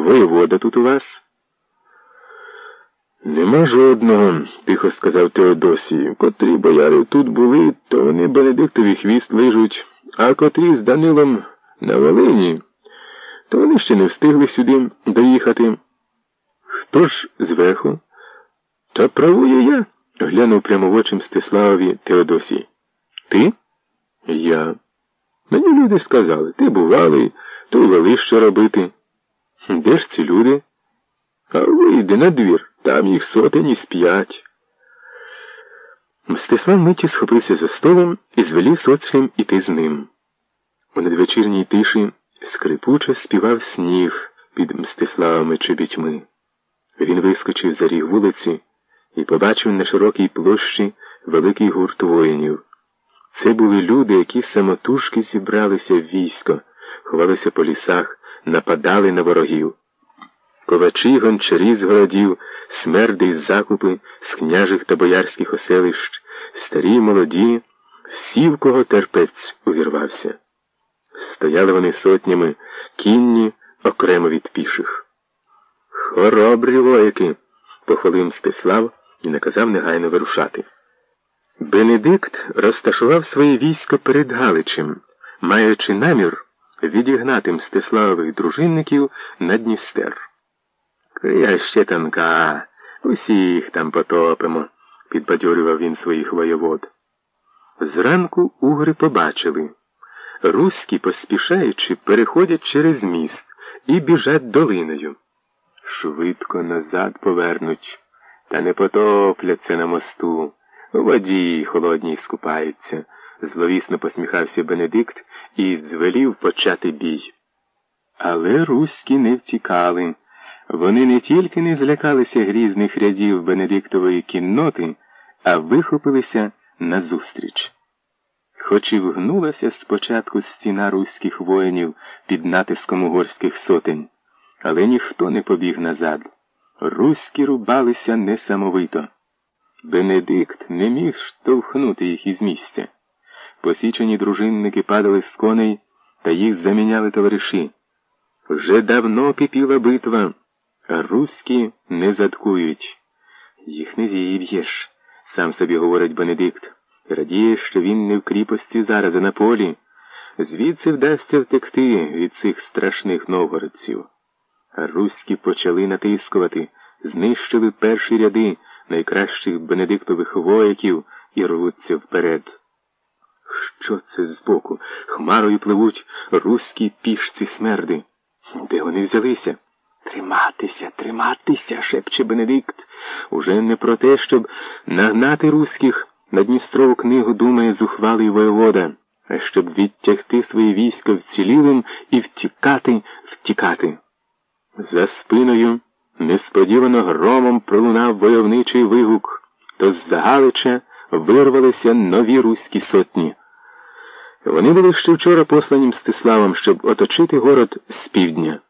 Воєвода тут у вас? Нема жодного, тихо сказав Теодосій. Котрі бояри тут були, то вони Бенедиктові хвіст лижуть, а котрі з Данилом на Волині, то вони ще не встигли сюди доїхати. Хто ж зверху? Та правую я, глянув прямо в очі Мстиславові Теодосій. Ти? Я. Мені люди сказали, ти бувалий, то вели що робити. Де ж ці люди? А вийди на двір, там їх сотень із п'ять. Мстислав миті схопився за столом і звелів соцьким іти з ним. У надвечірній тиші скрипуче співав сніг під Мстиславами чобітьми. Він вискочив за ріг вулиці і побачив на широкій площі великий гурт воїнів. Це були люди, які самотужки зібралися в військо, ховалися по лісах, нападали на ворогів. Ковачі гончарі з городів, смерди із закупи, з княжих та боярських оселищ, старі молоді, всі, в кого терпець увірвався. Стояли вони сотнями, кінні окремо від піших. Хоробрі вояки, похвалив Мстислав і наказав негайно вирушати. Бенедикт розташував своє військо перед Галичем, маючи намір відігнати Мстиславових дружинників на Дністер. Я ще танка, усіх там потопимо, підбадьорював він своїх воєвод. Зранку угри побачили. Руські, поспішаючи, переходять через міст і біжать долиною. Швидко назад повернуть, та не потопляться на мосту. У воді холодній скупаються, зловісно посміхався Бенедикт і звелів почати бій. Але руські не втікали. Вони не тільки не злякалися грізних рядів Бенедиктової кінноти, а вихопилися назустріч. Хоч і вгнулася спочатку стіна руських воїнів під натиском угорських сотень, але ніхто не побіг назад. Руські рубалися несамовито. Бенедикт не міг штовхнути їх із місця. Посічені дружинники падали з коней, та їх заміняли товариші. Вже давно кипіла битва, а руські не заткують. Їх не зіб'єш, сам собі говорить Бенедикт. Радіє, що він не в кріпості зараз, а на полі. Звідси вдасться втекти від цих страшних новгородців. Руські почали натискувати, знищили перші ряди найкращих бенедиктових вояків і рвуться вперед. Що це збоку? Хмарою пливуть руські пішці смерди. Де вони взялися? Триматися, триматися, шепче Бенедикт. Уже не про те, щоб нагнати руських на Дністрову книгу думає зухвалий воєвода, а щоб відтягти своє військо вцілілим і втікати, втікати. За спиною несподівано громом пролунав войовничий вигук, то з Загалича вирвалися нові руські сотні. Вони були ще вчора послані Мстиславом, щоб оточити город з півдня.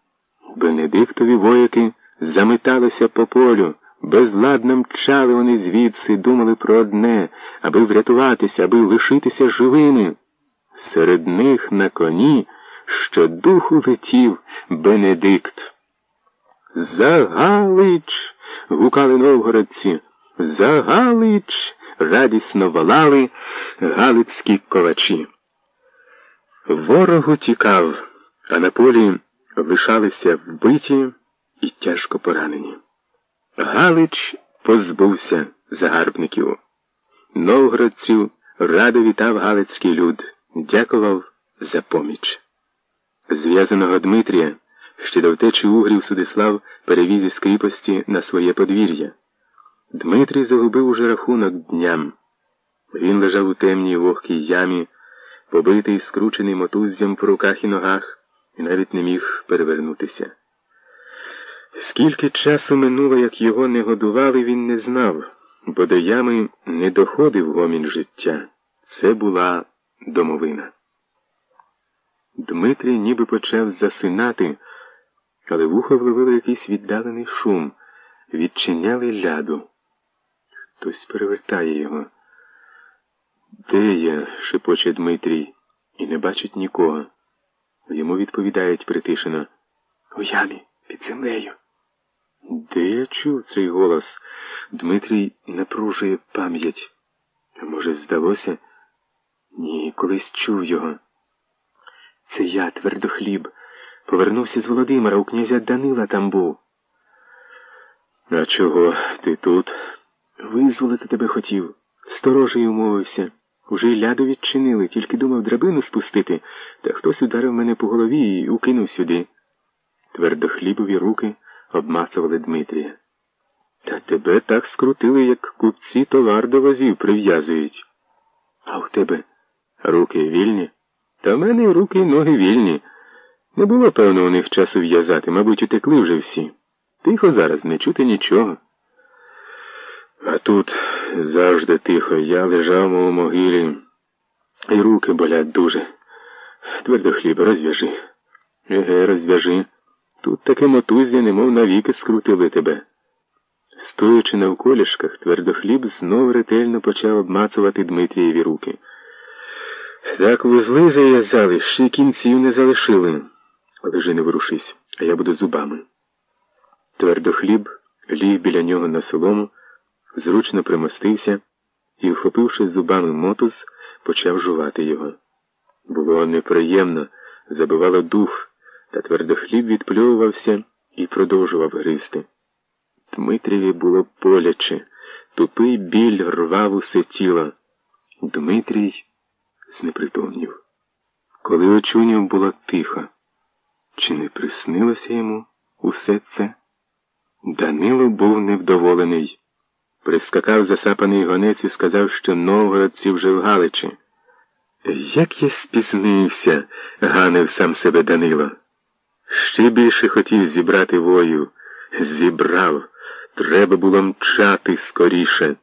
Бенедиктові вояки заметалися по полю, безладно мчали вони звідси, думали про одне, аби врятуватися, аби лишитися живими. Серед них на коні щодуху летів Бенедикт. За Галич. гукали новгородці. За Галич. радісно волали галицькі ковачі. Ворог утікав, а на полі лишалися вбиті і тяжко поранені. Галич позбувся загарбників. Новгородців радо вітав Галицький люд, дякував за поміч. Зв'язаного Дмитрія ще до втечі угрів Судислав перевіз із кріпості на своє подвір'я. Дмитрій загубив уже рахунок дням. Він лежав у темній вогкій ямі, побитий скручений мотуззям по руках і ногах, і навіть не міг перевернутися. Скільки часу минуло, як його не годували, він не знав, бо до ями не доходив гомін життя. Це була домовина. Дмитрій ніби почав засинати але вухо вловило якийсь віддалений шум, відчиняли ляду. Хтось перевертає його. Де я? шепоче Дмитрій, і не бачить нікого. Йому відповідають притишено. У ямі, під землею. Де я чув цей голос? Дмитрій напружує пам'ять. Може, здалося? Ні, колись чув його. Це я, твердохліб. Повернувся з Володимира, у князя Данила там був. А чого ти тут? Визволити тебе хотів. Сторожею умовився. Уже ляду відчинили, тільки думав драбину спустити, та хтось ударив мене по голові і укинув сюди. Твердохлібові руки обмацували Дмитрія. Та тебе так скрутили, як купці товар до возів прив'язують. А у тебе руки вільні? Та в мене руки й ноги вільні. Не було, певно, у них часу в'язати, мабуть, утекли вже всі. Тихо зараз, не чути нічого. А тут завжди тихо. Я лежав у могилі, і руки болять дуже. Твердо хліб, розв'яжи. Еге, розв'яжи. Тут таке мотузя, немов навіки скрутили тебе. Стоячи на вколішках, твердохліб знов ретельно почав обмацувати Дмитрієві руки. Так вузли зав'язали, ще кінців не залишили. Лежи, не ворушись, а я буду зубами. Твердохліб ліг біля нього на солому, зручно примостився і, вхопивши зубами мотуз, почав жувати його. Було неприємно, забивало дух, та твердохліб відпльовувався і продовжував гризти. Дмитріві було боляче, тупий біль рвав усе тіло. Дмитрій знепритомнів. Коли очунів було тихо, чи не приснилося йому усе це? Данило був невдоволений. Прискакав засапаний гонець і сказав, що новгородці вже в Галичі. Як я спізнився, ганив сам себе Данило. Ще більше хотів зібрати вою. Зібрав. Треба було мчати скоріше.